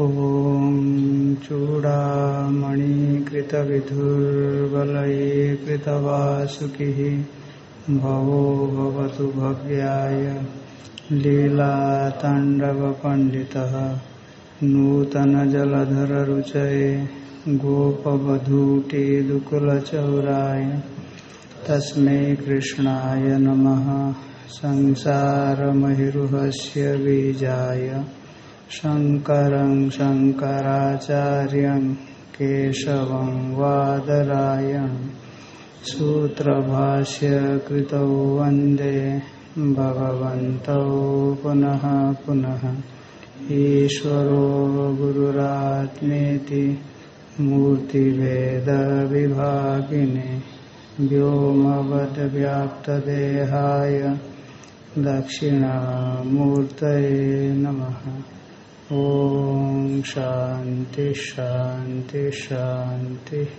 ॐ चूडामणिकृतविधुर्वलये कृतवासुकिः भवो भवतु भव्याय लीलाताण्डवपण्डितः नूतनजलधररुचये गोपवधूटिदुकुलचौराय तस्मै कृष्णाय नमः संसारमहिरुहस्य बीजाय शङ्करं शङ्कराचार्यं केशवं वादरायण सूत्रभाष्य कृतौ वंदे भगवन्तौ पुनः पुनः। ईश्वरो गुरुरात्मेति मूर्तिभेदविभागिने व्योमवद्व्याप्तदेहाय दक्षिणामूर्तये नमः। ॐ शांति शांति शान्तिः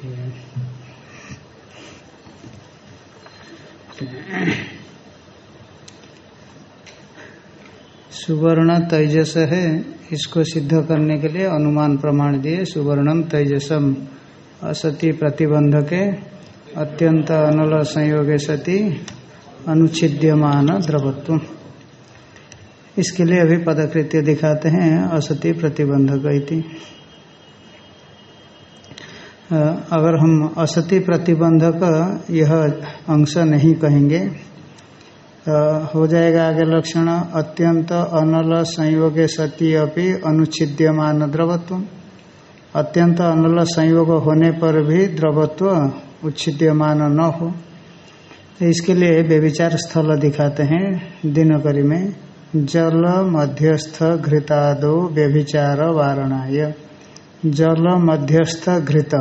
सुवर्ण तेजस है, इसको सिद्ध करने के लिए अनुमान प्रमाण दिए। सुवर्णम तेजसम, असति प्रतिबंध के अत्यंत अनल संयोग सति, अनुच्छिद्यमान द्रवत्व। इसके लिए अभी पदकृत्य दिखाते हैं असति प्रतिबंधक इति। अगर हम असति प्रतिबंधक, यह अंश नहीं कहेंगे हो जाएगा आगे लक्षण, अत्यंत अनल संयोग सती अपनी अनुच्छिद्यमान द्रवत्व अत्यंत अनल संयोग होने पर भी द्रवत्व उच्छिद्यमान न हो। तो इसके लिए व्यविचार स्थल दिखाते हैं दिनकरी में। जल मध्यस्थ घृतादो व्यभिचार वारणाय जल मध्यस्थ घृत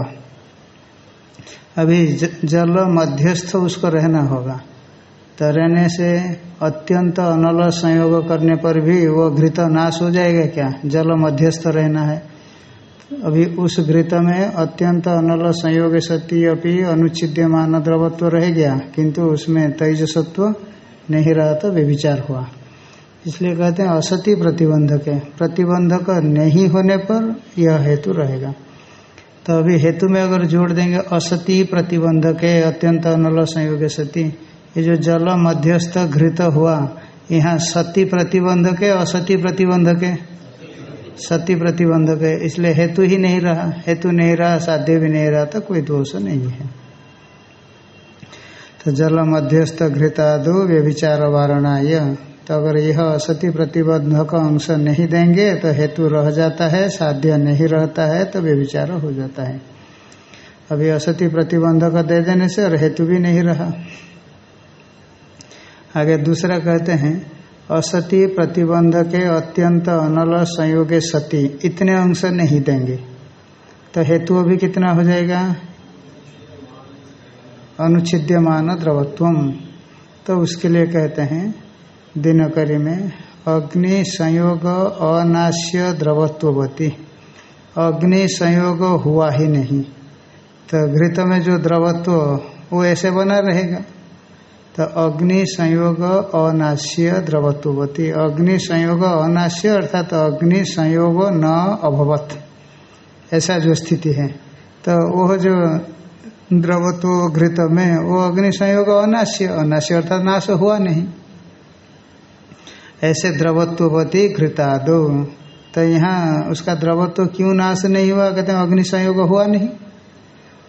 अभी जल मध्यस्थ उसको रहना होगा। तो रहने से अत्यंत अनल संयोग करने पर भी वो घृत नाश हो जाएगा क्या? जल मध्यस्थ रहना है। अभी उस घृत में अत्यंत अनल संयोग सती अपनी अनुच्छिद्यमान द्रवत्व रह गया, किंतु उसमें तेजसत्व नहीं रहा तो व्यभिचार हुआ। इसलिए कहते हैं असति प्रतिबंधक है। प्रतिबंधक नहीं होने पर यह हेतु रहेगा। तो अभी हेतु में अगर जोड़ देंगे, असति प्रतिबंधक है, अत्यंत अनल संयोग सती। ये जो जल मध्यस्थ घृत हुआ, यहाँ सती प्रतिबंधक है, असति प्रतिबंधक है? सती प्रतिबंधक है, इसलिए हेतु ही नहीं रहा। हेतु नहीं रहा, साध्य भी नहीं रहा तो कोई दोष नहीं है। तो जल मध्यस्थ घृतादो व्यभिचार वारणा तो अगर यह असति प्रतिबंधक अंश नहीं देंगे तो हेतु रह जाता है, साध्य नहीं रहता है तो व्यभिचार हो जाता है। अभी असति प्रतिबंधक दे देने से और हेतु भी नहीं रहा। आगे दूसरा कहते हैं, असति प्रतिबंध के अत्यंत अनल संयोगे सती, इतने अंश नहीं देंगे। तो हेतु अभी कितना हो जाएगा? अनुच्छिद्यमान द्रवत्वम। तो उसके लिए कहते हैं दिनकरी में अग्नि संयोग अनाश्य द्रवत्वती अग्नि संयोग हुआ ही नहीं। तो घृत में जो द्रवत्व, वो ऐसे बना रहेगा। तो अग्नि संयोग अनाश्य द्रवत्वती अग्नि संयोग अनाश्य अर्थात तो अग्नि संयोग न अभवत। ऐसा जो स्थिति है। तो वह जो द्रवत्व घृत में, वो अग्नि संयोग अनाश्य अनाश्य अर्थात नाश हुआ नहीं। ऐसे द्रवत्वती घृतादो। तो यहाँ उसका द्रवत्व क्यों नाश नहीं हुआ? कहते हैं, अग्नि संयोग हुआ नहीं।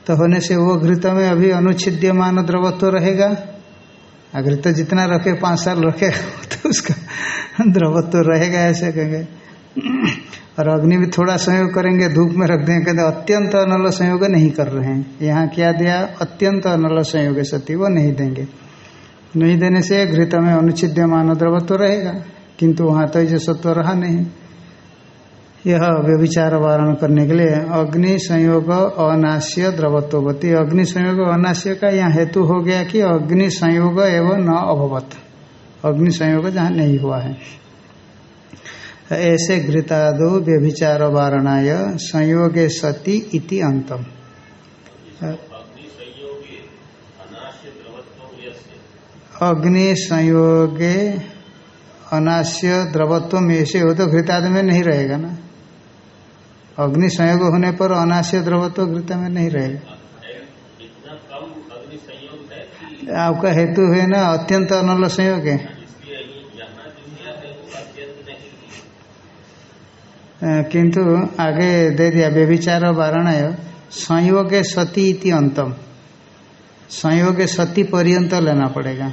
तो होने से वो घृत में अभी अनुच्छिद्यमान द्रवत्व रहेगा। अगर तो जितना रखे, पाँच साल रखे तो उसका द्रवत्व रहेगा ऐसे कहेंगे। और अग्नि भी थोड़ा संयोग करेंगे, धूप में रख देंगे, कहते अत्यंत अनल संयोग नहीं कर रहे हैं। यहाँ क्या दिया? अत्यंत अनल संयोग सती, वो नहीं देंगे। नहीं देने से घृत में अनुच्छिद्यमान द्रवत्व तो रहेगा, किंतु वहाँ तो जो सत्व रहा नहीं। यह व्यभिचार वारण करने के लिए अग्नि संयोग अनाश्य द्रवत्वती अग्नि संयोग अनाश्य का यहाँ हेतु हो गया कि अग्नि संयोग एवं न अभवत। अग्नि संयोग जहाँ नहीं हुआ है। ऐसे घृतादो व्यभिचार वारणाय संयोगे सती इति अंतम। अग्नि संयोगे अनाश्य द्रवत्व ऐसे हो तो घृताद में नहीं रहेगा ना? अग्नि संयोग होने पर अनाश्य द्रवत्व घृत में नहीं रहेगा। आपका हेतु है ना, अत्यंत अनल संयोग है। किंतु आगे दे दिया, व्यभिचार वारणय, संयोग सती इति अंतम। संयोग सती पर्यंत लेना पड़ेगा।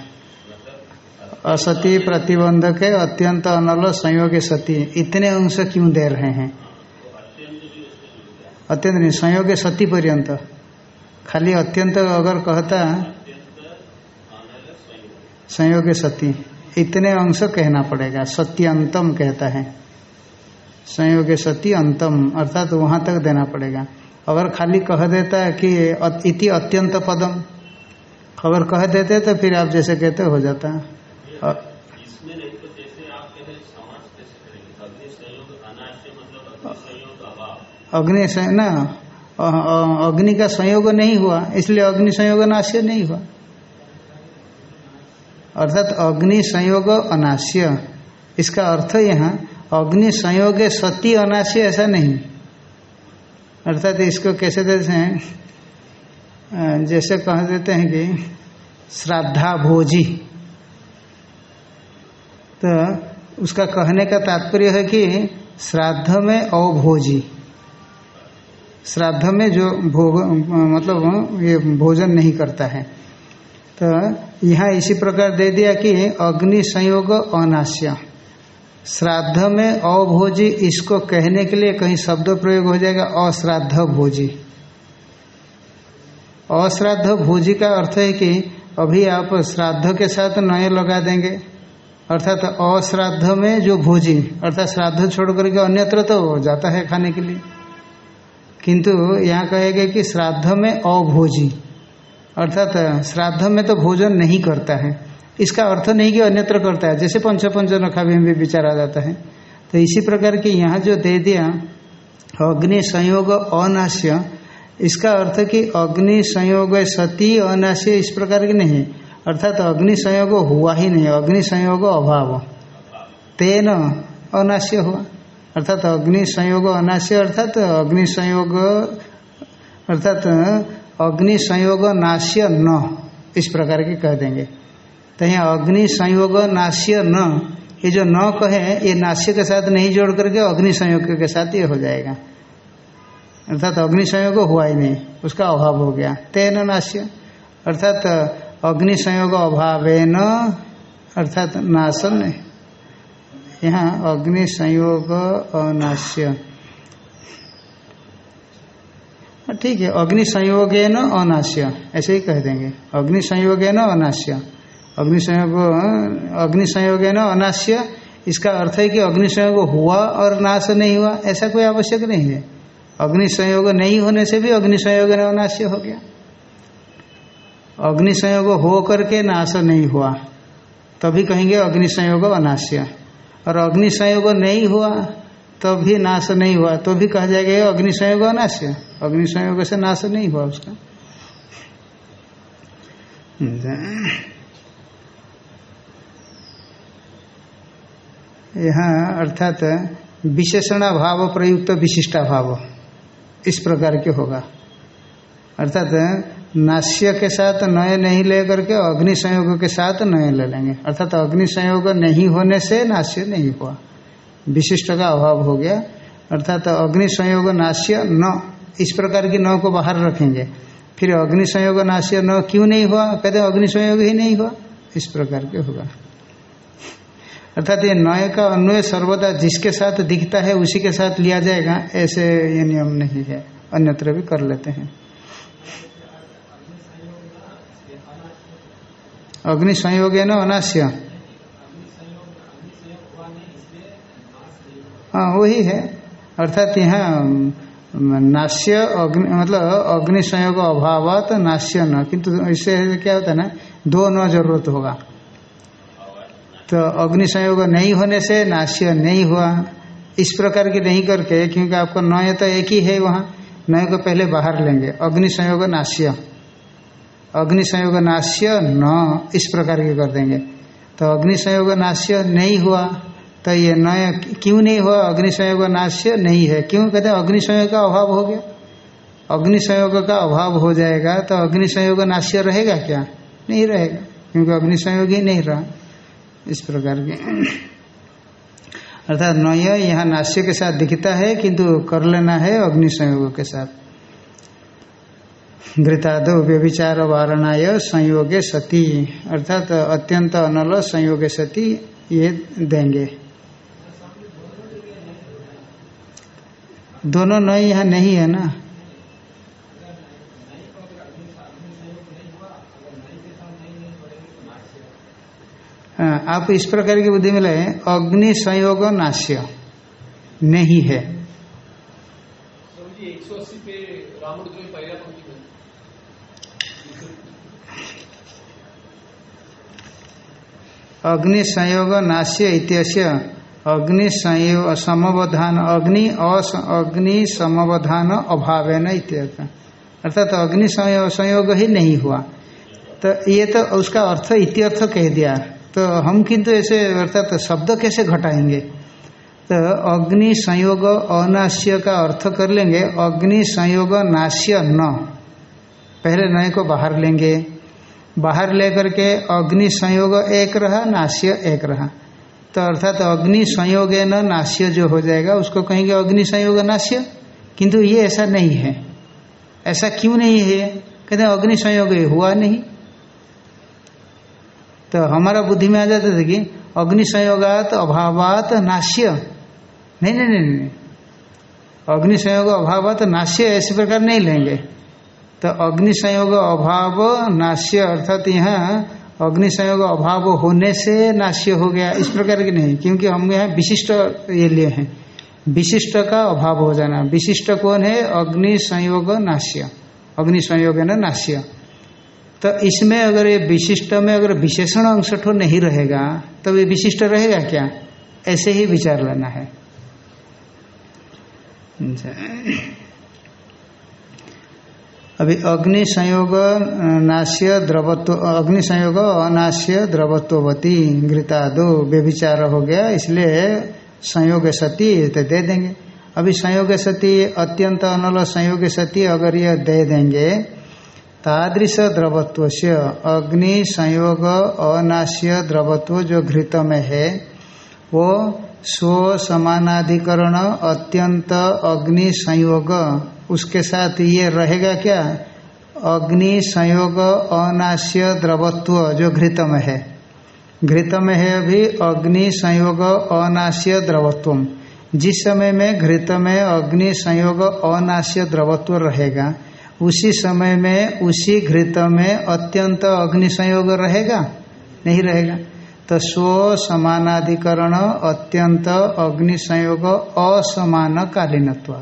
असती, प्रतिबंधक है, अत्यंत अनल, संयोग सती। इतने अंश क्यों दे रहे हैं? अत्यंत नहीं, संयोग सती पर्यंत। खाली अत्यंत अगर कहता, संयोग सती। इतने अंश कहना पड़ेगा। सत्यंतम कहता है। संयोग सती अंतम, अर्थात तो वहाँ तक देना पड़ेगा। अगर खाली कह देता है कि इति अत्यंत पदम। अगर कह देते तो फिर आप जैसे कहते हो जाता। तो जैसे आप कह रहे हैं, समाज कैसे करेंगे? अग्नि संयोग अनाश्य मतलब अग्नि संयोग अभाव। अग्नि सं- ना अग्नि का संयोग नहीं हुआ इसलिए अग्नि संयोग नाश्य नहीं हुआ। अर्थात अग्नि संयोग अनाश्य इसका अर्थ यहाँ अग्नि संयोग सती अनाश्य ऐसा नहीं। अर्थात इसको कैसे देते हैं? जैसे कह देते हैं कि श्राद्धा भोजी। तो उसका कहने का तात्पर्य है कि श्राद्ध में अभोजी। श्राद्ध में जो भोग मतलब ये भोजन नहीं करता है। तो यहाँ इसी प्रकार दे दिया कि अग्नि संयोग अनाश्य श्राद्ध में अभोजी इसको कहने के लिए कहीं शब्द प्रयोग हो जाएगा, अश्राद्ध भोजी। अश्राद्ध भोजी का अर्थ है कि अभी आप श्राद्ध के साथ नए लगा देंगे। अर्थात अश्राद्ध में जो भोजी, अर्थात श्राद्ध छोड़ करके अन्यत्र तो जाता है खाने के लिए। किंतु यहाँ कहेगा कि श्राद्ध में अभोजी, अर्थात श्राद्ध में तो भोजन नहीं करता है। इसका अर्थ नहीं कि अन्यत्र करता है। जैसे पंच पंच नखावी में भी विचार आ जाता है। तो इसी प्रकार की यहाँ जो दे दिया, अग्नि संयोग अनाश्य इसका अर्थ कि अग्नि संयोग सती अनाश्य इस प्रकार की नहीं। अर्थात तो अग्नि संयोग हुआ ही नहीं, अग्नि संयोग अभाव। तेन अनाश्य हुआ। अर्थात तो अग्नि संयोग अनाश्य, अर्थात तो अग्नि संयोग, अर्थात अग्नि संयोग नाश्य न, इस प्रकार के कह देंगे। तो यहाँ अग्नि संयोग नाश्य न, ये जो न कहे, ये नाश्य के साथ नहीं जोड़ करके अग्नि संयोग के साथ ये हो जाएगा। अर्थात अग्नि संयोग हुआ ही नहीं उसका अभाव हो गया। तेन नाश्य अर्थात अग्नि संयोग अभावेन अर्थात नाशन यहाँ अग्नि संयोग अनाश्य। हाँ, ठीक है अग्नि संयोग न अनाश्य ऐसे ही कह देंगे। अग्नि संयोग न अनाश्य। अग्नि संयोग अग्नि संयोग न अनाश्य इसका अर्थ है कि अग्नि संयोग हुआ और नाश नहीं हुआ ऐसा कोई आवश्यक नहीं है। अग्नि संयोग नहीं होने से भी अग्नि संयोग अनाश्य हो गया। अग्नि संयोग हो करके नाश नहीं हुआ, तभी कहेंगे अग्नि संयोग अनाश्य। और अग्नि संयोग नहीं हुआ तब भी नाश नहीं हुआ तो भी कहा जाएगा अग्नि संयोग अनाश्य। अग्नि संयोग से नाश नहीं हुआ उसका। यहाँ अर्थात विशेषणा भाव प्रयुक्त विशिष्टा भाव इस प्रकार के होगा। अर्थात नाश्य के साथ नए नहीं ले करके अग्नि संयोग के साथ नए ले लेंगे। अर्थात, अग्नि संयोग नहीं होने से नाश्य नहीं हुआ। विशिष्ट का अभाव हो गया। अर्थात, अग्नि संयोग नाश्य न, इस प्रकार की न को बाहर रखेंगे। फिर अग्नि संयोग नाश्य न क्यों नहीं हुआ? कहते अग्नि संयोग ही नहीं हुआ। इस प्रकार के होगा। अर्थात ये नय का अन्वय सर्वदा जिसके साथ दिखता है, उसी के साथ लिया जाएगा, ऐसे ये नियम नहीं है। अन्यत्र भी कर लेते हैं। अग्नि संयोग है ना अनाश्य हाँ वही है। अर्थात यहाँ नाश्य अग्नि मतलब अग्नि संयोग अभाव नाश्य न, किंतु इससे क्या होता है ना, दो न ज़रूरत होगा। तो अग्नि संयोग नहीं होने से नाश्य नहीं हुआ। इस प्रकार की नहीं करके, क्योंकि आपका नय तो एक ही है वहाँ, नय को पहले बाहर लेंगे। अग्नि संयोग नाश्य। अग्नि संयोग नाश्य न, इस प्रकार के कर देंगे। तो अग्नि संयोग नाश्य नहीं हुआ तो ये नया क्यों नहीं हुआ? अग्निसंयोग नाश्य नहीं है। क्यों? कहते हैं अग्निसंयोग का अभाव हो गया। अग्नि संयोग का अभाव हो जाएगा तो अग्निसंयोग नाश्य रहेगा क्या? नहीं रहेगा, क्योंकि अग्नि संयोग ही नहीं रहा। इस प्रकार के। अर्थात नय यहाँ नाश्य के साथ दिखता है, किंतु कर लेना है अग्नि संयोग के साथ। घृतादो व्यभिचार वारणाय संयोगे सती, अर्थात अत्यंत अनल संयोगे सती ये देंगे। दोनों नई यहाँ नहीं है ना? आप इस प्रकार की बुद्धि में लगे अग्नि संयोग नाश्य। नहीं है। अग्नि संयोग नाश्य इत्यस्य अग्नि संयोग समवधान अग्नि अस अग्नि समवधान अभाव न इत्यर्थ। अर्थात अग्नि संयोग संयोग ही नहीं हुआ। तो ये तो उसका अर्थ इत्यर्थ कह दिया। तो हम किंतु ऐसे अर्थात शब्द कैसे घटाएँगे? तो अग्नि संयोग अनाश्य का अर्थ कर लेंगे, अग्नि संयोग नाश्य न। पहले नए को बाहर लेंगे। बाहर लेकर के अग्नि संयोग एक रहा, नाश्य एक रहा। तो अर्थात तो अग्नि संयोग न नाश्य जो हो जाएगा, उसको कहेंगे अग्नि संयोग नाश्य। किंतु ये ऐसा नहीं है। ऐसा क्यों नहीं है? कहते अग्नि संयोग हुआ नहीं। तो हमारा बुद्धि में आ जाता था कि अग्नि संयोगात अभावात, नाश्य। नहीं नहीं नहीं नहीं अग्नि संयोग अभावात, नाश्य ऐसे प्रकार नहीं लेंगे। तो अग्नि संयोग अभाव, नाश्य अर्थात यहाँ अग्नि संयोग अभाव होने से नाश्य हो गया। इस प्रकार की नहीं, क्योंकि हम यहाँ विशिष्ट ये लिए हैं। विशिष्ट का अभाव हो जाना। विशिष्ट कौन है? अग्नि संयोग नाश्य। अग्नि संयोग है ना, नाश्य। तो इसमें अगर ये विशिष्ट में अगर विशेषण अंश ठो नहीं रहेगा तो ये विशिष्ट रहेगा क्या? ऐसे ही विचार लेना है। अभी अग्नि संयोग नाश्य द्रवत्व, अग्नि संयोग अनाश्य द्रवत्ववती घृता दो व्यभिचार हो गया, इसलिए संयोग सती तो दे देंगे। अभी संयोग सती अत्यंत अनल संयोग सती अगर यह दे देंगे तादृश द्रवत्व से अग्नि संयोग अनाश्य द्रवत्व जो घृत में है वो स्व समानाधिकरण अत्यंत अग्नि संयोग उसके साथ ये रहेगा क्या? अग्नि संयोग अनाश्य द्रवत्व जो घृत में है घृत में है अभी अग्नि संयोग अनाश्य द्रवत्व जिस समय में घृत में अग्नि संयोग अनाश्य द्रवत्व रहेगा उसी समय में, उसी घृत में अत्यंत अग्नि संयोग रहेगा? नहीं रहेगा। तो स्व समानाधिकरण अत्यंत अग्नि संयोग असमान कालीनत्व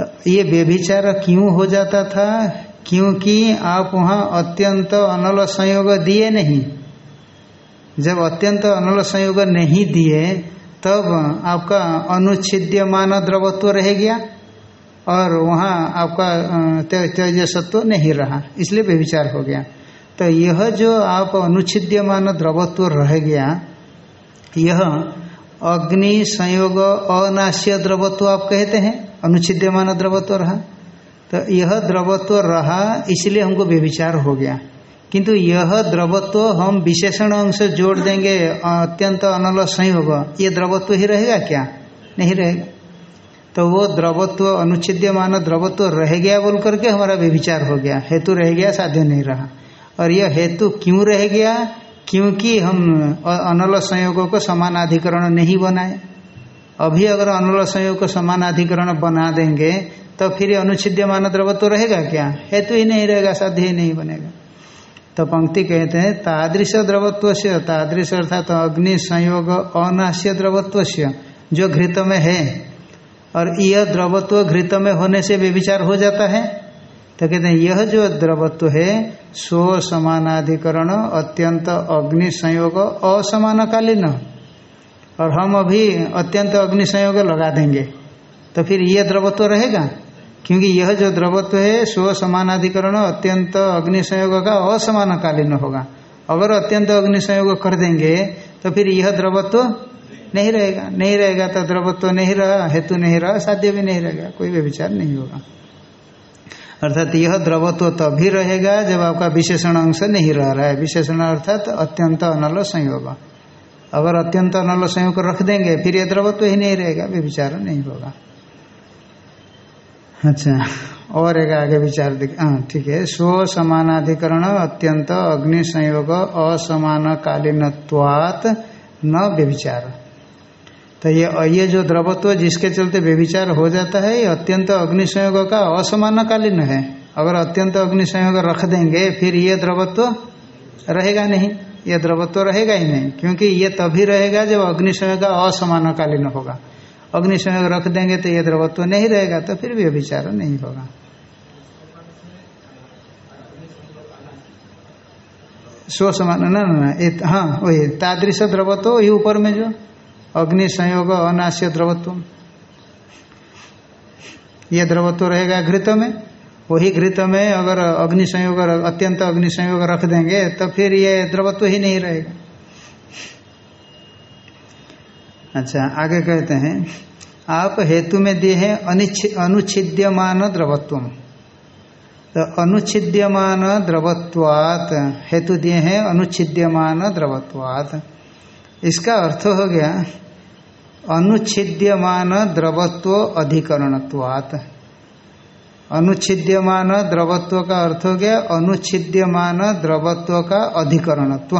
तो ये व्यभिचार क्यों हो जाता था? क्योंकि आप वहाँ अत्यंत अनल संयोग दिए नहीं। जब अत्यंत अनल संयोग नहीं दिए, तब आपका अनुच्छिद्यमान द्रवत्व रह गया। और वहाँ आपका तेजसत्व नहीं रहा। इसलिए व्यभिचार हो गया। तो यह जो आप अनुच्छिद्यमान द्रवत्व रह गया, यह अग्नि, संयोग, अनाश्य द्रवत्व आप कहते हैं, अनुच्छिद्यमान द्रवत्व रहा। तो यह द्रवत्व रहा, इसलिए हमको व्यभिचार हो गया। किंतु यह द्रवत्व हम विशेषण अंश जोड़ देंगे, अत्यंत अनल संयोग, ये द्रवत्व ही रहेगा क्या? नहीं रहेगा। तो वो द्रवत्व, अनुच्छिद्यमान द्रवत्व रह गया बोल करके हमारा व्यभिचार हो गया। हेतु रह गया, साध्य नहीं रहा। और यह हेतु क्यों रह गया? क्योंकि हम अनल संयोगों को समानाधिकरण नहीं बनाए। अभी अगर अनल संयोग को समानाधिकरण बना देंगे तो फिर अनुच्छेद्य मान द्रवत्व रहेगा क्या? हेतु ही नहीं रहेगा, साध्य ही नहीं बनेगा। तो पंक्ति कहते हैं, तादृश द्रवत्व से तादृश अर्थात तो अग्नि संयोग अनाश्य द्रवत्व से जो घृत में है। और यह द्रवत्व घृत में होने से व्यविचार हो जाता है। तो कहते हैं, यह जो द्रवत्व है, स्व समानाधिकरण, अत्यंत अग्नि संयोग, असमानकालीन। और हम अभी अत्यंत अग्नि संयोग लगा देंगे। तो फिर यह द्रवत्व रहेगा? क्योंकि यह जो द्रवत्व है, स्व समानाधिकरण, अत्यंत अग्नि संयोग का असमानकालीन होगा। अगर अत्यंत अग्नि संयोग कर देंगे तो फिर यह द्रवत्व नहीं रहेगा नहीं रहेगा तो द्रवत्व नहीं रहा, हेतु नहीं रहा, साध्य भी नहीं रहेगा, कोई भी विचार नहीं होगा। अर्थात यह द्रवत्व तभी रहेगा, जब आपका विशेषण अंश नहीं रह रहा है। विशेषण अर्थात अत्यंत अनल संयोग। अगर अत्यंत अनल संयोग रख देंगे, फिर यह द्रवत्व ही नहीं रहेगा वे विचार नहीं होगा। अच्छा और एक आगे विचार हाँ ठीक है। स्व समानाधिकरण अत्यंत अग्नि संयोग असमान कालीनत्वात न व्यभिचार तो ये ये जो द्रवत्व जिसके चलते व्यभिचार हो जाता है, ये अत्यंत अग्नि संयोग का असमानकालीन है। अगर अत्यंत अग्नि संयोग रख देंगे, फिर ये द्रवत्व रहेगा नहीं। ये द्रवत्व रहेगा ही नहीं, क्योंकि ये तभी रहेगा जब अग्नि संयोग का असमानकालीन होगा। अग्नि संयोग रख देंगे तो ये द्रवत्व नहीं रहेगा तो फिर भी विचार नहीं होगा। स्व समान न न हाँ वही, तादृश द्रवत्व वही ऊपर में जो अग्नि संयोग अनाश्य द्रवत्व ये द्रवत्व रहेगा घृत में, वही घृत में अगर अग्नि संयोग, अत्यंत अग्नि संयोग रख देंगे तो फिर ये द्रवत्व ही नहीं रहेगा। अच्छा आगे कहते हैं, आप हेतु में दिए हैं अनुच्छिद्यमान द्रवत्व तो अनुच्छिद्यमान द्रवत्वात, हेतु दिए हैं अनुच्छिद्यमान द्रवत्वात। इसका अर्थ हो गया अनुच्छिद्यमान द्रवत्व अधिकरणत्वात। अनुच्छिद्यमान द्रवत्व का अर्थ हो गया अनुच्छिद्यमान द्रवत्व का अधिकरणत्व।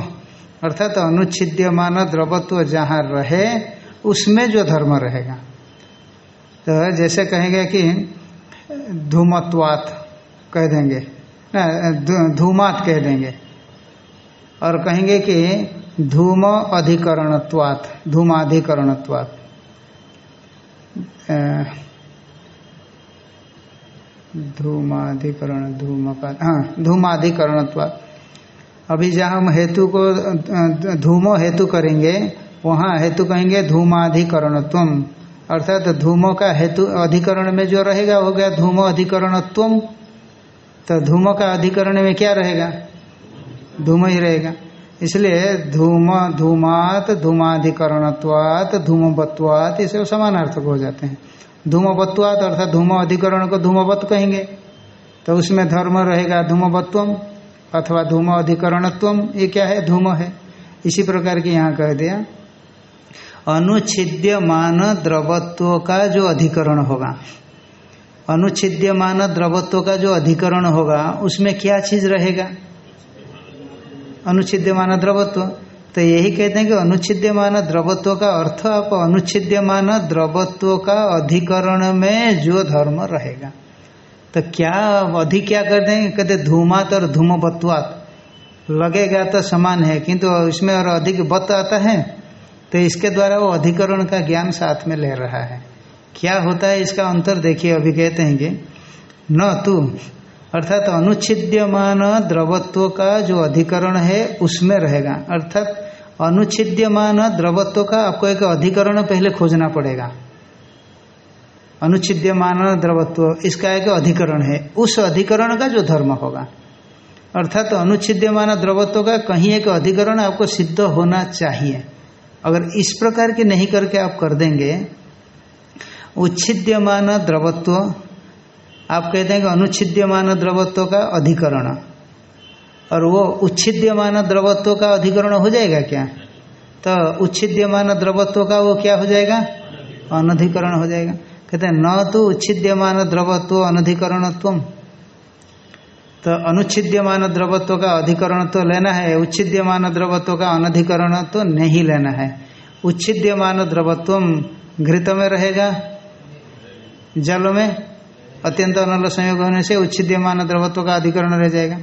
अर्थात अनुच्छिद्यमान द्रवत्व जहाँ रहे, उसमें जो धर्म रहेगा। तो जैसे कहेंगे कि धूमत्वात कह देंगे धूमात कह देंगे। और कहेंगे कि धूम अधिकरणत्वात धूमाधिकरणत्वात धूमाधिकरण धूम का हाँ धूमाधिकरणत्वात अभी जहाँ हम हेतु को धूमो हेतु करेंगे, वहाँ हेतु कहेंगे धूमाधिकरणत्व अर्थात धूमो का हेतु अधिकरण में जो रहेगा, हो गया धूमो अधिकरणत्व तो धूमो का अधिकरण में क्या रहेगा? धूम ही रहेगा। इसलिए धूम, धूमात, धूमाधिकरणत्वात, धूमवत्वात ये सब समानार्थक हो जाते हैं। धूमवत्वात अर्थात धूम अधिकरण को धूमवत कहेंगे। तो उसमें धर्म रहेगा धूमवत्वम अथवा धूम अधिकरणत्वम ये क्या है? धूम है। इसी प्रकार की यहाँ कह दिया। अनुच्छिद्यमान द्रवत्व का जो अधिकरण होगा, अनुच्छिद्यमान द्रवत्व का जो अधिकरण होगा, उसमें क्या चीज़ रहेगा? अनुच्छिद्यमान द्रवत्व। तो यही कहते हैं कि अनुच्छिद्यमान द्रवत्व का अर्थ आप अनुच्छिद्यमान द्रवत्व का अधिकरण में जो धर्म रहेगा। तो क्या अधिक क्या कर देंगे? कहते धूमात और धूमवत्वात। लगेगा तो समान है, किंतु इसमें और अधिक बत आता है तो इसके द्वारा वो अधिकरण का ज्ञान साथ में ले रहा है। क्या होता है इसका अंतर? देखिए, अभी कहते हैं कि न तू अर्थात अनुच्छिद्यमान द्रवत्व का जो अधिकरण है, उसमें रहेगा। अर्थात अनुच्छिद्यमान द्रवत्व का आपको एक अधिकरण पहले खोजना पड़ेगा। अनुच्छिद्यमान द्रवत्व, इसका एक अधिकरण है। उस अधिकरण का जो धर्म होगा। अर्थात अनुच्छिद्यमान द्रवत्व का कहीं एक अधिकरण आपको सिद्ध होना चाहिए। अगर इस प्रकार के नहीं करके आप कर देंगे, उच्छिद्यमान द्रवत्व आप कहते हैं कि अनुच्छिद्यमान द्रवत्व का अधिकरण। और वो उच्छिद्यमान द्रवत्व का अधिकरण हो जाएगा क्या? तो उच्छिद्यमान द्रवत्व का वो क्या हो जाएगा? अनधिकरण हो जाएगा। कहते हैं, न तो उच्छिद्यमान द्रवत्व अनधिकरणत्व तो अनुच्छिद्यमान द्रवत्व का अधिकरण तो लेना है, उच्छिद्यमान द्रवत्व का अनधिकरण तो नहीं लेना है। उच्छिद्यमान द्रवत्व घृत में रहेगा? जल में? अत्यंत अनल संयोग होने से उच्छिद्यमान द्रवत्व का अधिकरण रह जाएगा।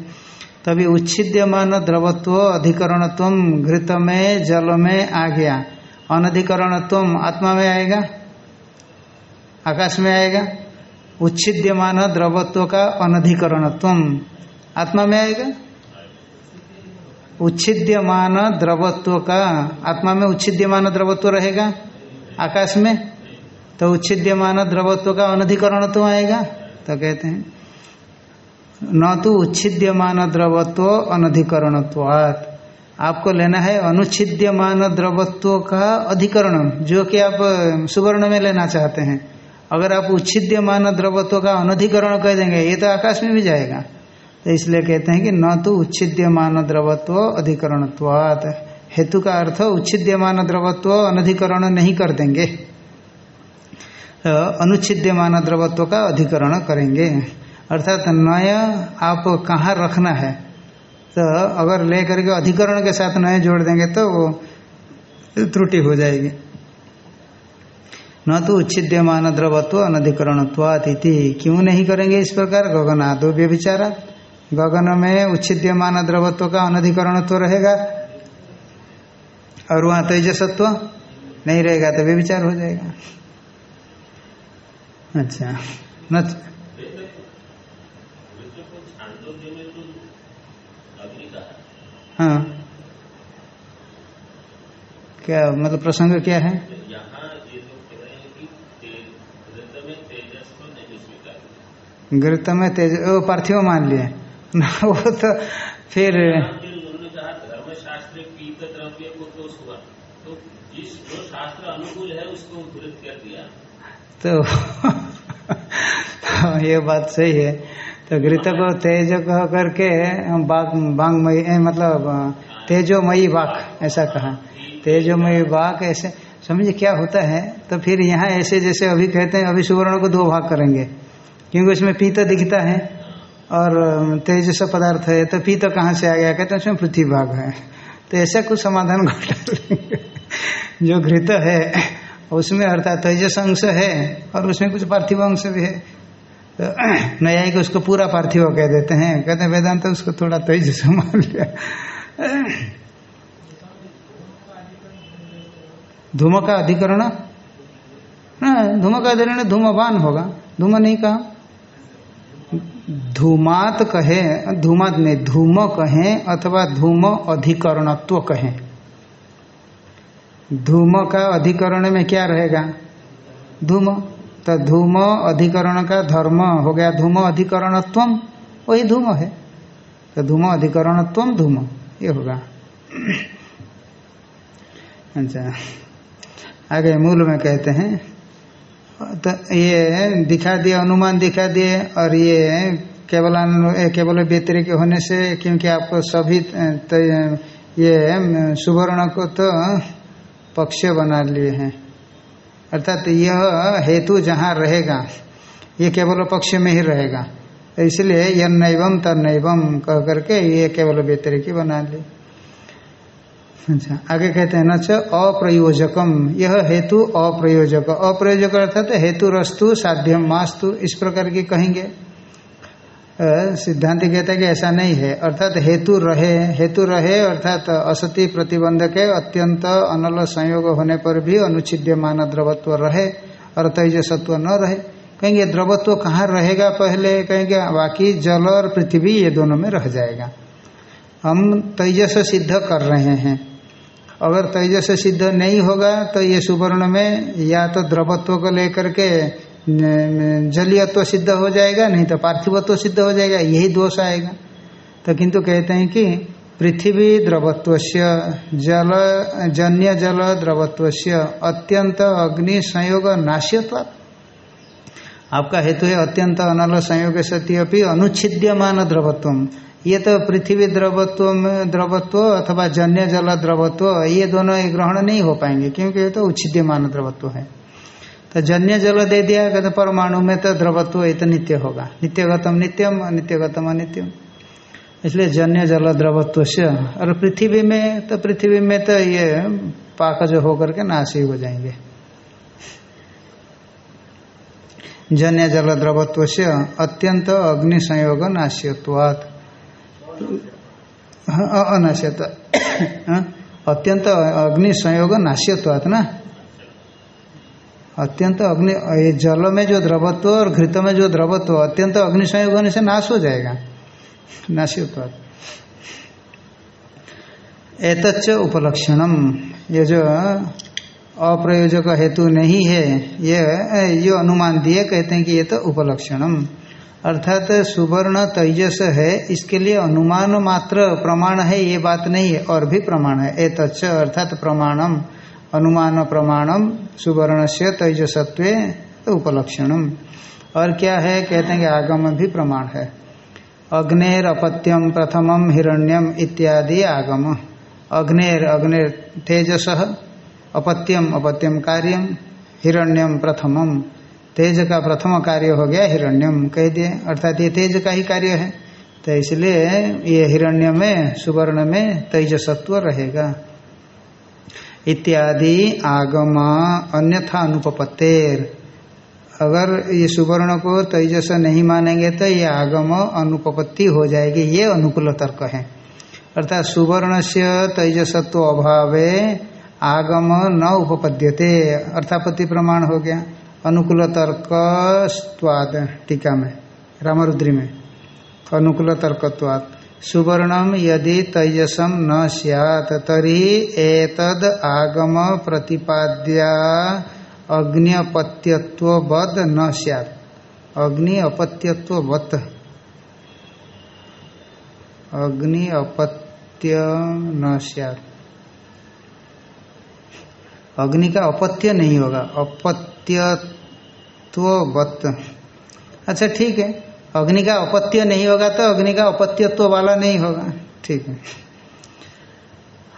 तभी उच्छिद्यमान द्रवत्व अधिकरणत्व घृत में जल में आ। गया अनधिकरणत्व आत्मा में आएगा, आकाश में आएगा। उच्छिद्यमान द्रवत्व का अनधिकरणत्व आत्मा में आएगा। उच्छिद्यमान द्रवत्व का आत्मा में उच्छिद्यमान द्रवत्व रहेगा, आकाश में। तो उच्छिद्यमान द्रवत्व का अनधिकरण तो आएगा तो कहते हैं। न तो उच्छिद्यमान द्रवत्व, अनधिकरणत्वात्। आपको लेना है अनुच्छिद्यमान द्रवत्व का अधिकरण, जो कि आप सुवर्ण में लेना चाहते हैं। अगर आप उच्छिद्यमान द्रवत्व का अनधिकरण कह देंगे, ये तो आकाश में भी जाएगा। तो इसलिए कहते हैं कि न तो उच्छिद्यमान द्रवत्व, अधिकरणत्वात्। हेतु का अर्थ, उच्छिद्यमान द्रवत्व अनधिकरण नहीं कर देंगे। अनुच्छिद्यमान द्रवत्व का अधिकरण करेंगे। अर्थात नय आप कहाँ रखना है? तो अगर ले करके अधिकरण के साथ नए जोड़ देंगे तो वो त्रुटि हो जाएगी। न तो उच्छिद्यमान द्रवत्व अनधिकरणत्वात इति। क्यों नहीं करेंगे इस प्रकार? गगन आदो व्यभिचारा। गगन में उच्छिद्यमान द्रवत्व का अनधिकरणत्व रहेगा। और वहाँ तेजसत्व नहीं रहेगा तो व्यभिचार हो जाएगा। अच्छा। है। क्या मतलब प्रसंग क्या है? गृत में तेज वो पार्थिव मान ना, वो तो फिर तो ये बात सही है। तो घृत को तेज कह करके बाग, बांगमयी मतलब तेजोमयी वाक ऐसा कहा। तेजोमयी वाक ऐसे, समझिए क्या होता है तो फिर यहाँ ऐसे जैसे अभी कहते हैं, अभी सुवर्ण को दो भाग करेंगे। क्योंकि उसमें पीत दिखता है और तेज तेजस पदार्थ है तो पीत कहाँ से आ गया? कहते हैं उसमें पृथ्वी भाग है। तो ऐसा कुछ समाधान घटा जो घृत है, उसमें अर्थात तेजस अंश है और उसमें कुछ पार्थिव अंश भी है। तो न्यायिक उसको पूरा पार्थिव कह देते हैं। कहते हैं, वेदांत, उसको थोड़ा तेज संभाल लिया। धूम का अधिकरण? धूम का अधिकरण धूमवान होगा। धूम नहीं कहा। धूमात कहे, धूमात नहीं, धूम कहें अथवा धूम अधिकरणत्व कहें। धूम का अधिकरण में क्या रहेगा? धूम। तो धूम अधिकरण का धर्म हो गया धूम अधिकरणत्व वही धूम है। तो धूम अधिकरणत्व धूम, ये होगा। अच्छा आगे मूल में कहते हैं। तो ये दिखा दिए, अनुमान दिखा दिए, और ये केवल केवल व्यतिरिक होने से, क्योंकि आपको सभी तो ये सुवर्ण को तो पक्ष बना लिए हैं। अर्थात यह हेतु जहाँ रहेगा, ये केवल पक्ष में ही रहेगा। इसलिए यह नैवम तर नैवम कह करके ये केवल व्यतिरिकी बना ली। अच्छा आगे कहते हैं नच अप्रयोजकम, यह हेतु अप्रयोजक। अप्रयोजक अर्थात हेतु रस्तु साध्यम, मास्तु, इस प्रकार की कहेंगे। सिद्धांत कहता है कि ऐसा नहीं है। अर्थात हेतु रहे हेतु रहे, अर्थात असति प्रतिबंध के अत्यंत अनल संयोग होने पर भी अनुच्छिद्य अनुच्छिद्यमान द्रवत्व रहे और तेजसत्व न रहे। कहेंगे द्रवत्व कहाँ रहेगा पहले? कहेंगे, बाकी जल और पृथ्वी ये दोनों में रह जाएगा। हम तेजस सिद्ध कर रहे हैं। अगर तेजस सिद्ध नहीं होगा तो ये सुवर्ण में या तो द्रवत्व को लेकर के जलीयत्व सिद्ध हो जाएगा, नहीं तो पार्थिवत्व सिद्ध हो जाएगा, यही दोष आएगा। तो किंतु कहते हैं कि पृथ्वी द्रवत्व जल, जन्य जल द्रवत्व अत्यंत अग्नि संयोग नाश्यत्व आपका हेतु है अत्यंत अनल संयोग सती अपनी अनुच्छिद्यमान द्रवत्व ये तो पृथ्वी द्रवत्व द्रवत्व अथवा जन्य जल द्रवत्व, ये दोनों ग्रहण नहीं हो पाएँगे, क्योंकि ये तो उच्छिद्यमान द्रवत्व है। तो जन्य जल दे दिया, कहते परमाणु में तो द्रवत्व ये तो नित्य होगा। नित्यगतम नित्यम, अनित्यगतम अनित्यम। इसलिए जन्य जल द्रवत्व से, और पृथ्वी में तो पृथ्वी में तो ये पाक जो होकर के नाश ही हो जाएँगे। जन्य जल द्रवत्व से अत्यंत अग्नि संयोग नाश्यत्वात्। अनाश्यता अत्यंत अग्नि संयोग नाश्यत्वात् ना। अत्यंत अग्नि जल में जो द्रवत्व और घृत में जो द्रवत्व, अत्यंत अग्नि संयोग होने से नाश हो जाएगा। नाश्यत्वात् एतच्च उपलक्षणम। ये जो अप्रयोजक हेतु नहीं है, ये ये अनुमान दिए, कहते हैं कि ये तो उपलक्षणम। अर्थात सुवर्ण तेजस है, इसके लिए अनुमान मात्र प्रमाण है, ये बात नहीं है, और भी प्रमाण है। ए तच्च अर्थात प्रमाणम। अनुमान प्रमाणम सुवर्ण से तेजसत्व उपलक्षणम। और क्या है? कहते हैं कि आगम भी प्रमाण है। अग्नेर अपत्यम प्रथमम हिरण्यम इत्यादि आगम। अग्नेर अग्नेर तेजस अपत्यम अपत्यम कार्यम हिरण्यम प्रथमम तेज का प्रथम कार्य हो गया हिरण्यम कह दिए। अर्थात ये तेज का ही कार्य है। तो इसलिए ये हिरण्य में, सुवर्ण में तेजसत्व रहेगा। इत्यादि आगम अन्यथा अनुपत्तेर अगर ये सुवर्ण को तेजस नहीं मानेंगे तो ये आगम अनुपपत्ति हो जाएगी, ये अनुकूल तर्क है। अर्थात सुवर्ण से तेजसत्व अभावे आगम न उपपद्यते, अर्थापत्ति प्रमाण हो गया। अनुकूल तर्क स्वाद, टीका में, रामरुद्री में। अनुकूल तर्कत्वाद सुवर्णम यदि तेजसम न सैत तरी एतद आगम प्रतिपाद्या अग्नि अपत्यत्वद न सैत अग्नि अपत्यत्वत अग्नि अपत्य न सैत अग्नि का अपत्य नहीं होगा अपत्यत्वत अच्छा ठीक है। अग्नि का अपत्य नहीं होगा तो अग्नि का अपत्यत्व वाला नहीं होगा। ठीक है।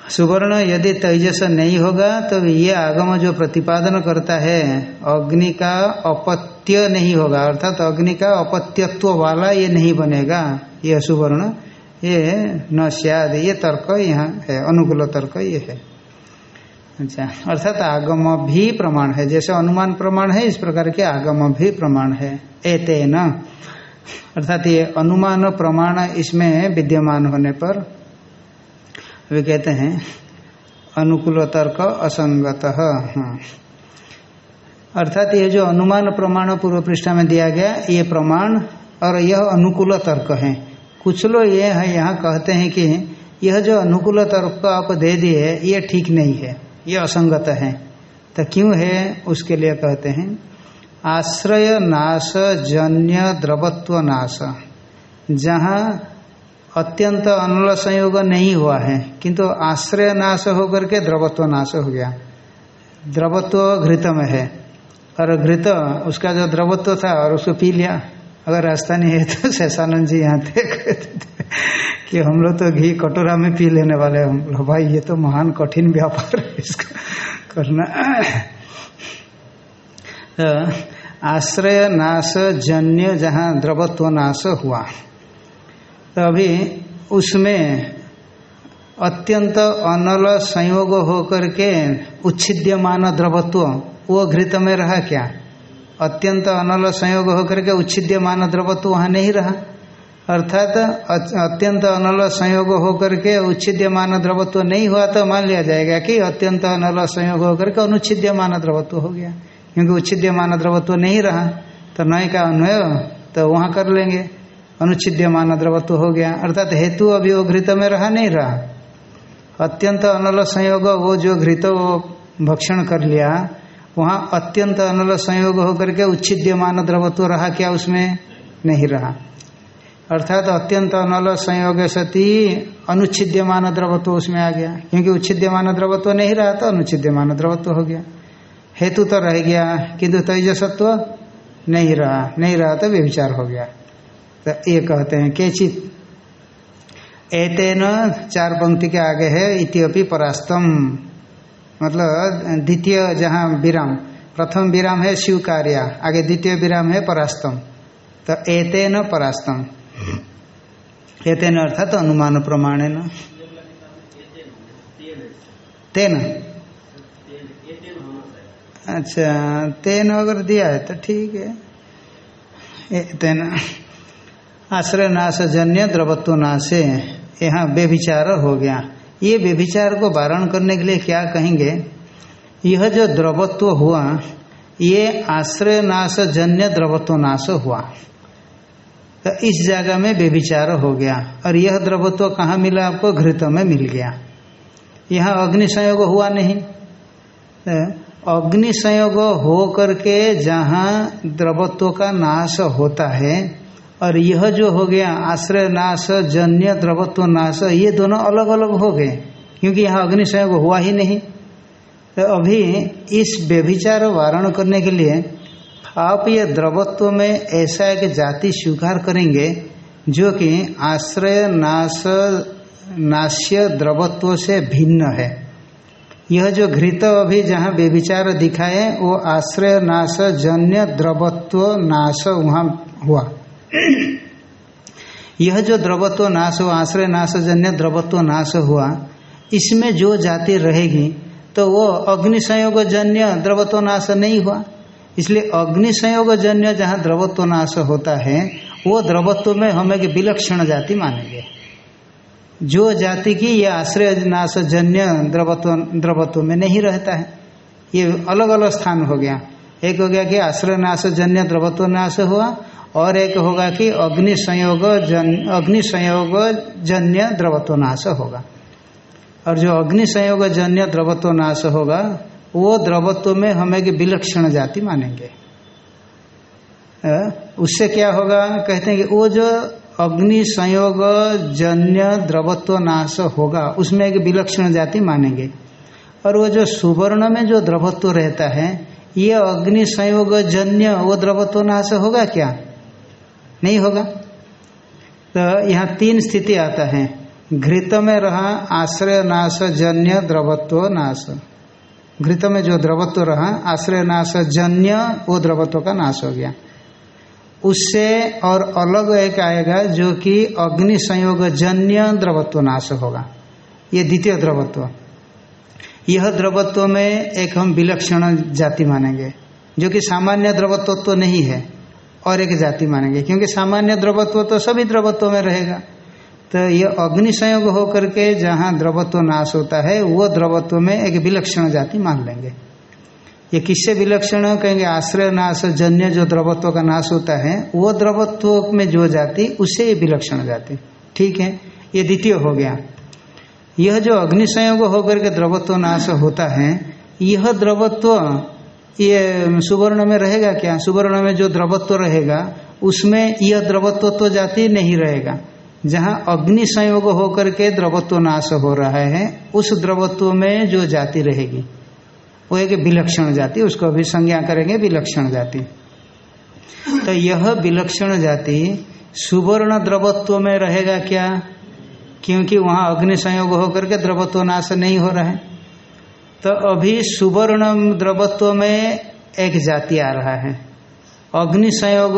सुवर्ण यदि तेजस नहीं होगा तो ये आगम जो प्रतिपादन करता है अग्नि का अपत्य नहीं होगा। अर्थात तो अग्नि का अपत्यत्व वाला ये नहीं बनेगा। यह सुवर्ण, ये न शायद ये तर्क यहाँ है, अनुकूल तर्क ये है। अच्छा अर्थात आगम भी प्रमाण है। जैसे अनुमान प्रमाण है, इस प्रकार के आगम भी प्रमाण है। एते न अर्थात ये अनुमान प्रमाण इसमें विद्यमान होने पर। वे कहते हैं, अनुकूल तर्क असंगत। हाँ। अर्थात ये जो अनुमान प्रमाण पूर्व पृष्ठा में दिया गया, ये प्रमाण और यह अनुकूल तर्क है। कुछ लोग ये है, यहाँ कहते हैं कि यह जो अनुकूल तर्क आप दे दिए, ये ठीक नहीं है, ये असंगत है। तो क्यों है, उसके लिए कहते हैं आश्रय नाश जन्य द्रवत्व नाश जहाँ अत्यंत अनुल संयोग नहीं हुआ है, किंतु आश्रय नाश होकर के द्रवत्व नाश हो गया। द्रवत्व घृत में है, और घृत, उसका जो द्रवत्व था और उसको पी लिया। अगर नहीं है तो शैसानंद जी यहाँ थे, कि हम लोग तो घी कटोरा में पी लेने वाले हम लोग, भाई, ये तो महान कठिन व्यापार है इसका, करना। तो आश्रय नाश जन्य जहाँ द्रवत्व नाश हुआ। तो अभी उसमें अत्यंत अनल संयोग होकर के उच्छिद्यमान द्रवत्व, वो घृत में रहा क्या? अत्यंत अनल संयोग होकर के उच्छिद्यमान द्रवत्व वहाँ नहीं रहा। अर्थात अत्यंत अनल संयोग होकर के उच्छिद्यमान द्रवत्व नहीं हुआ तो मान लिया जाएगा कि अत्यंत अनल संयोग होकर के अनुच्छिद्यमान द्रवत्व हो गया। क्योंकि उच्छिद्यमान द्रवत्व नहीं रहा। तो नए का अन्वय तो वहाँ कर लेंगे। अनुच्छिद्यमान द्रवत्व हो गया। अर्थात हेतु अभी वो घृत में रहा नहीं रहा। अत्यंत अनल संयोग वो जो घृत वो भक्षण कर लिया, वहाँ अत्यंत अनल संयोग होकर के उच्छिद्य उच्छिद्यमान द्रवत्व रहा क्या उसमें? नहीं रहा। अर्थात अत्यंत अनल संयोग सती अनुच्छिद्यमान द्रवत्व उसमें आ गया। क्योंकि उच्छिद्यमान द्रवत्व नहीं रहा तो अनुच्छिद्यमान द्रवत्व हो गया। हेतु तो रह गया, किंतु तेजसत्व नहीं रहा नहीं रहा तो व्यविचार हो गया। तो ये कहते हैं, केचित। एतेन चार पंक्ति के आगे है, इतियोपि परास्तम। मतलब द्वितीय जहाँ विराम, प्रथम विराम है शिव कार्य आगे द्वितीय विराम है परास्तम। तो एतेन परास्तम। एतेन अर्थात तो अनुमान प्रमाणेन। तेन। अच्छा तेन अगर दिया है तो ठीक है। तेन, आश्रय नाश, जन्य द्रवत्व नाशे, यहाँ व्यभिचार हो गया। ये व्यभिचार को वारण करने के लिए क्या कहेंगे? यह जो द्रवत्व हुआ, ये आश्रय नाश, जन्य द्रवत्व नाश हुआ। तो इस जगह में व्यभिचार हो गया, और यह द्रवत्व कहाँ मिला आपको? घृत में मिल गया। यहाँ अग्नि संयोग हुआ नहीं। अग्नि संयोग हो करके जहाँ द्रवत्व का नाश होता है, और यह जो हो गया, आश्रय नाश, जन्य द्रवत्व नाश, ये दोनों अलग अलग हो गए, क्योंकि यहाँ अग्नि संयोग हुआ ही नहीं। तो अभी इस व्यभिचार वारण करने के लिए आप ये द्रवत्व में ऐसा एक जाति स्वीकार करेंगे, जो कि आश्रय नाश, नाश्य द्रवत्व से भिन्न है। यह जो घृत अभी जहाँ व्यभिचार दिखाए, वो आश्रय नाश, जन्य द्रवत्व नाश वहाँ हुआ। यह जो द्रवत्व नाश हुआ, आश्रय नाश, जन्य द्रवत्व नाश हुआ, इसमें जो जाति रहेगी तो वो अग्नि संयोग जन्य द्रवत्व नाश नहीं हुआ। इसलिए अग्नि संयोग जन्य जहाँ द्रवत्व नाश होता है, वो द्रवत्व में हम विलक्षण जाति मानेंगे। जो जाति की ये आश्रय नाश जन्य द्रवत्व द्रवत्व में नहीं रहता है। ये अलग अलग स्थान हो गया। एक हो गया कि आश्रय नाश जन्य द्रवत्व नाश हुआ, और एक होगा कि अग्नि संयोग जन, अग्नि संयोग जन्य द्रवत्व नाश होगा। और जो अग्नि संयोग जन्य द्रवत्व नाश होगा, वो द्रवत्व में हम एक विलक्षण जाति मानेंगे। उससे क्या होगा? कहते हैं कि वो जो अग्नि संयोग जन्य द्रवत्व नाश होगा। उसमें एक विलक्षण जाति मानेंगे। और वो जो सुवर्ण में जो द्रवत्व रहता है, ये अग्नि संयोग जन्य वो द्रवत्व नाश होगा क्या? नहीं होगा। तो यहाँ तीन स्थिति आता है। घृत में रहा आश्रय नाश जन्य द्रवत्व नाश। घृत में जो द्रवत्व रहा, आश्रय नाश जन्य वो द्रवत्व का नाश हो गया। उससे और अलग एक आएगा जो कि अग्नि संयोग जन्य द्रवत्व नाश होगा। ये द्वितीय द्रवत्व। यह द्रवत्व में एक हम विलक्षण जाति मानेंगे, जो कि सामान्य द्रवत्व तो नहीं है, और एक जाति मानेंगे, क्योंकि सामान्य द्रवत्व तो सभी द्रवत्व में रहेगा। तो यह अग्नि संयोग होकर के जहाँ द्रवत्व नाश होता है, वो द्रवत्व में एक विलक्षण जाति मान लेंगे। ये किससे विलक्षण है? कहेंगे, आश्रय नाश, जन्य जो द्रवत्व का नाश होता है, वो द्रवत्व में जो जाति उससे ये विलक्षण जाति। ठीक है? ये द्वितीय हो गया। यह जो अग्नि संयोग होकर के द्रवत्व नाश होता है, यह द्रवत्व, ये सुवर्ण में रहेगा क्या? सुवर्ण में जो द्रवत्व रहेगा, उसमें यह द्रवत्व तो जाति नहीं रहेगा। जहाँ अग्नि संयोग होकर के द्रवत्व नाश हो रहा है, उस द्रवत्व में जो जाति रहेगी। वो एक विलक्षण जाति, उसको अभी संज्ञा करेंगे, विलक्षण जाति। तो यह विलक्षण जाति सुवर्ण द्रवत्व में रहेगा क्या? क्योंकि वहाँ अग्नि संयोग होकर के द्रवत्व नाश नहीं हो रहा है। तो अभी सुवर्ण द्रवत्व में एक जाति आ रहा है। अग्नि संयोग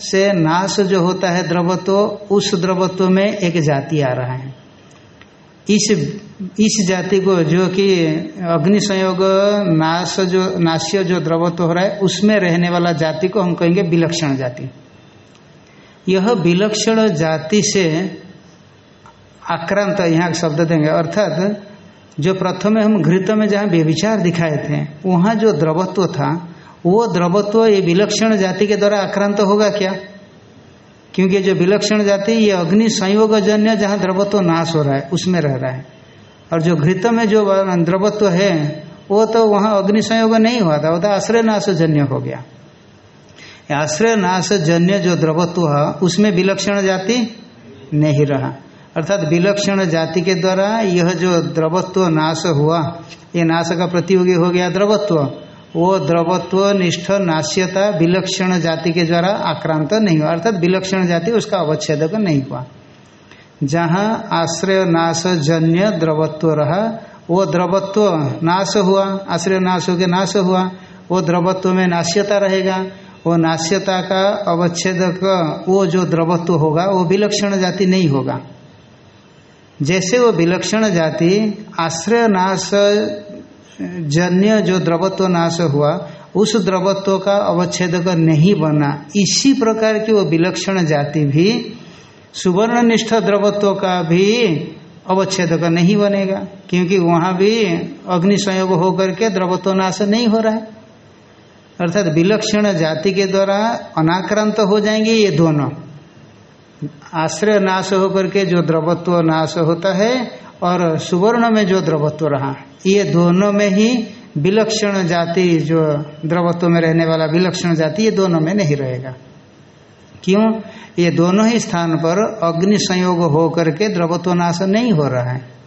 से नाश जो होता है द्रवत्व, उस द्रवत्व में एक जाति आ रहा है। इस इस जाति को जो कि अग्नि संयोग, नाश जो, नाश्य जो द्रवत्व हो रहा है, उसमें रहने वाला जाति को हम कहेंगे विलक्षण जाति। यह विलक्षण जाति से आक्रांत यहाँ शब्द देंगे। अर्थात जो प्रथम हम घृत में जहाँ व्यविचार दिखाए थे, वहाँ जो द्रवत्व था, वो द्रवत्व ये विलक्षण जाति के द्वारा आक्रांत होगा क्या? क्योंकि जो विलक्षण जाति, ये अग्नि संयोग जन्य जहाँ द्रवत्व नाश हो रहा है, उसमें रह रहा है। और जो घृत में जो द्रवत्व है, वो तो वहाँ अग्नि संयोग नहीं हुआ था, वो तो आश्रय नाश जन्य हो गया। आश्रय नाश जन्य जो द्रवत्व है, उसमें विलक्षण जाति नहीं रहा। अर्थात विलक्षण जाति के द्वारा यह जो द्रवत्व नाश हुआ, ये नाश का प्रतियोगी हो गया द्रवत्व। वो द्रवत्व, निष्ठ नाश्यता विलक्षण जाति के द्वारा आक्रांत नहीं हुआ। अर्थात विलक्षण जाति उसका अवच्छेदक नहीं हुआ। जहाँ आश्रय, नाश, जन्य द्रवत्व रहा, वो द्रवत्व नाश हुआ। आश्रय, नाश हो के नाश हुआ। वो द्रवत्व में नाश्यता रहेगा। वो नाश्यता का अवच्छेदक, वो जो द्रवत्व होगा, वो विलक्षण जाति नहीं होगा। जैसे वो विलक्षण जाति आश्रय, नाश जन्य जो द्रवत्व नाश हुआ, उस द्रवत्व का अवच्छेदक नहीं बना। इसी प्रकार की वो विलक्षण जाति भी, सुवर्णनिष्ठ द्रवत्व का भी अवच्छेदक नहीं बनेगा, क्योंकि वहाँ भी अग्नि संयोग होकर के द्रवत्व नाश नहीं हो रहा है। अर्थात विलक्षण जाति के द्वारा अनाक्रांत हो जाएँगे ये दोनों। आश्रय नाश होकर के जो द्रवत्व नाश होता है, और सुवर्ण में जो द्रवत्व रहा ये दोनों में ही विलक्षण जाति, जो द्रवत्व में रहने वाला विलक्षण जाति, ये दोनों में नहीं रहेगा। क्यों? ये दोनों ही स्थान पर अग्नि संयोग हो करके द्रवत्व नाश नहीं हो रहा है।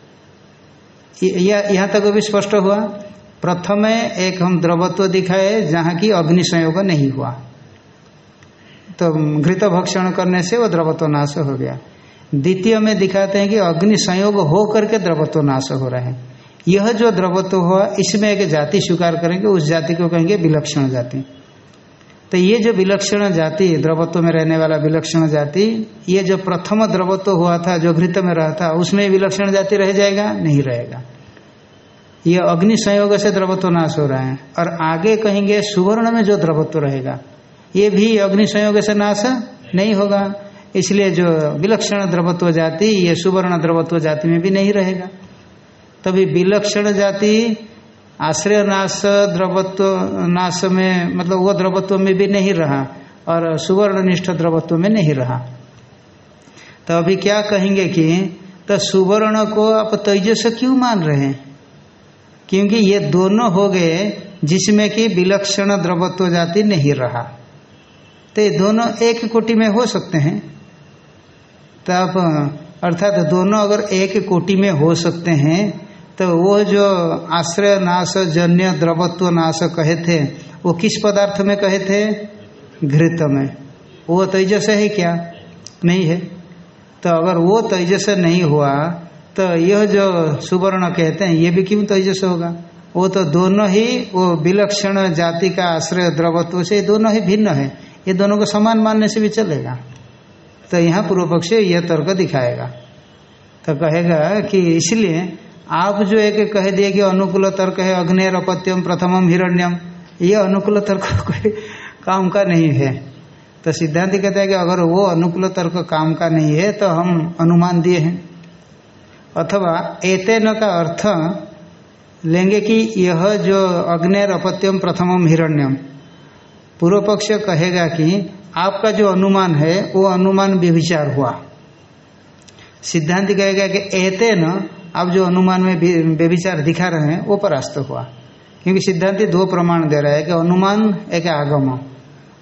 यहाँ तक भी स्पष्ट हुआ? प्रथम एक हम द्रवत्व दिखाए, जहाँ की अग्नि संयोग नहीं हुआ। तो घृत भक्षण करने से वो द्रवत्व नाश हो गया। द्वितीय में दिखाते हैं कि अग्नि संयोग हो करके द्रवत्व नाश हो रहा है। यह जो द्रवत्व हुआ, इसमें एक जाति स्वीकार करेंगे, उस जाति को कहेंगे विलक्षण जाति। तो ये जो विलक्षण जाति, द्रवत्व में रहने वाला विलक्षण जाति, ये जो प्रथम द्रवत्व हुआ था, जो घृत में रहा था, उसमें विलक्षण जाति रह जाएगा? नहीं रहेगा। ये अग्नि संयोग से द्रवत्व नाश हो रहा है। और आगे कहेंगे सुवर्ण में जो द्रवत्व रहेगा, ये भी अग्नि संयोग से नाश नहीं होगा। इसलिए जो विलक्षण द्रवत्व जाति, ये सुवर्ण द्रवत्व जाति में भी नहीं रहेगा। तभी विलक्षण जाति आश्रय नाश, द्रवत्व नाश में मतलब वो द्रवत्व में भी नहीं रहा और सुवर्ण निष्ठ द्रवत्व में नहीं रहा। तो अभी क्या कहेंगे कि तो सुवर्ण को आप तेजस क्यों मान रहे हैं? क्योंकि ये दोनों हो गए जिसमें कि विलक्षण द्रवत्व जाति नहीं रहा। तो ये दोनों एक कोटि में हो सकते हैं। तो आप, अर्थात दोनों अगर एक कोटि में हो सकते हैं तो वो जो आश्रय नाश, जन्य द्रवत्व नाश कहे थे, वो किस पदार्थ में कहे थे? घृत में। वो तेजस है क्या? नहीं है। तो अगर वो तेजस नहीं हुआ तो यह जो सुवर्ण कहते हैं, ये भी क्यों तेजस होगा? वो तो दोनों ही, वो विलक्षण जाति का आश्रय द्रवत्व से दोनों ही भिन्न है। ये दोनों को समान मानने से भी चलेगा। तो यहाँ पूर्व पक्ष यह तर्क दिखाएगा। तो कहेगा कि इसलिए आप जो एक कह दिए कि अनुकूल तर्क है अग्निर अपत्यम प्रथमम हिरण्यम, ये अनुकूल तर्क कोई काम का नहीं है। तो सिद्धांत कहता है कि अगर वो अनुकूल तर्क काम का नहीं है तो हम अनुमान दिए हैं। अथवा एतेन का अर्थ लेंगे कि यह जो अग्निर अपत्यम प्रथमम हिरण्यम, पूर्व पक्ष कहेगा कि आपका जो अनुमान है, वो अनुमान व्यभिचार हुआ। सिद्धांत कहेगा कि एतेन आप जो अनुमान में व्यभिचार दिखा रहे हैं, वो परास्त हुआ। क्योंकि सिद्धांति दो प्रमाण दे रहा है कि अनुमान, एक आगम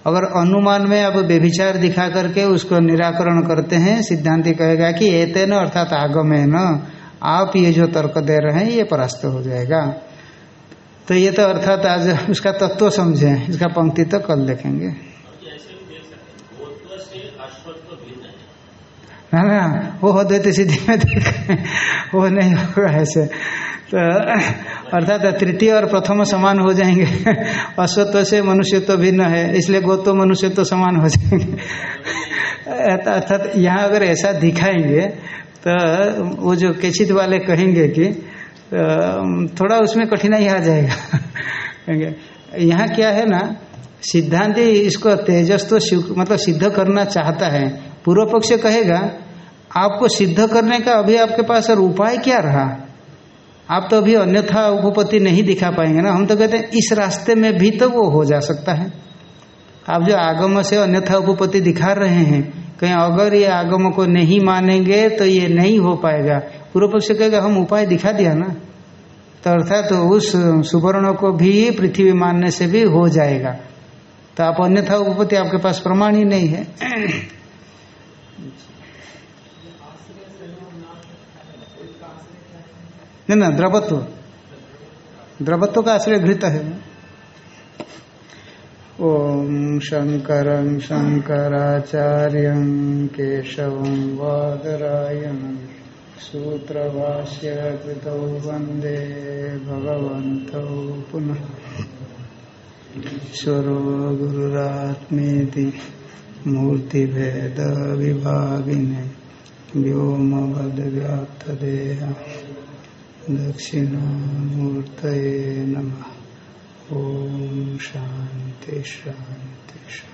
अगर अनुमान में आप व्यभिचार दिखा करके उसको निराकरण करते हैं, सिद्धांति कहेगा कि एते न अर्थात आगम है न, आप ये जो तर्क दे रहे हैं, ये परास्त हो जाएगा। तो ये तो अर्थात आज उसका तत्व समझे इसका पंक्ति तो कल देखेंगे। ना ना? वो हो देते सिद्धि में देख वो नहीं होगा ऐसे। तो अर्थात तृतीय और प्रथम समान हो जाएँगे। अश्वत्व से मनुष्य तो भिन्न है, इसलिए गोत्व मनुष्य तो समान हो जाएँगे। अर्थात यहाँ अगर ऐसा दिखाएँगे तो वो जो केचित वाले कहेंगे कि तो थोड़ा उसमें कठिनाई आ जाएगा। कहेंगे, यहाँ क्या है ना, सिद्धांत इसको तेजस तो मतलब सिद्ध करना चाहता है। पूर्व पक्ष कहेगा, आपको सिद्ध करने का अभी आपके पास और उपाय क्या रहा? आप तो अभी अन्यथा उपपत्ति नहीं दिखा पाएँगे ना। हम तो कहते हैं, इस रास्ते में भी तो वो हो जा सकता है। आप जो आगम से अन्यथा उपपत्ति दिखा रहे हैं, कहीं अगर ये आगम को नहीं मानेंगे तो ये नहीं हो पाएगा। पूर्व पक्ष कहेगा, हम उपाय दिखा दिया ना। तो अर्थात तो उस सुवर्ण को भी पृथ्वी मानने से भी हो जाएगा। तो आप अन्यथा उपपत्ति आपके पास प्रमाण ही नहीं है। नहीं ना द्रवत्व। द्रवत्व का आश्रय घृत है। ओम शंकर शंकराचार्य केशव वादरायण सूत्रभाष्य कृत वंदे भगवत पुनः। ईश्वरो गुरुरात्मेति मूर्तिभेद विभागिने व्योमवद्व्याप्तदेह। दक्षिणामूर्त नम। ओम शांति शांति शांति